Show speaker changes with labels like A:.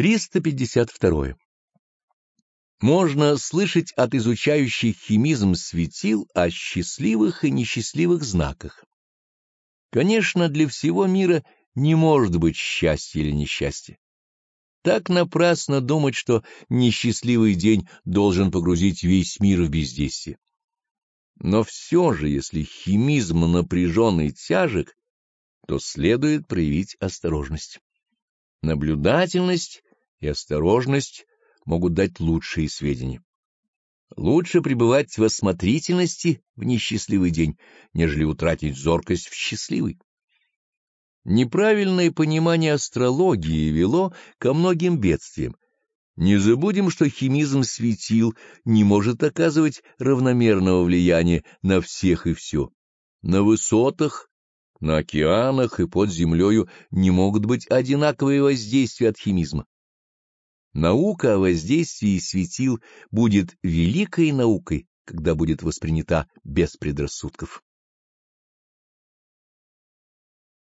A: 352. Можно слышать от изучающих химизм светил о счастливых и несчастливых знаках. Конечно, для всего мира не может быть счастья или несчастья. Так напрасно думать, что несчастливый день должен погрузить весь мир в бездействие. Но все же, если химизм напряжен и тяжек, то следует проявить осторожность. Наблюдательность и осторожность могут дать лучшие сведения. Лучше пребывать в осмотрительности в несчастливый день, нежели утратить зоркость в счастливый. Неправильное понимание астрологии вело ко многим бедствиям. Не забудем, что химизм светил не может оказывать равномерного влияния на всех и все. На высотах, на океанах и под землею не могут быть одинаковые воздействия от химизма. Наука о воздействии светил будет великой наукой, когда будет воспринята без предрассудков.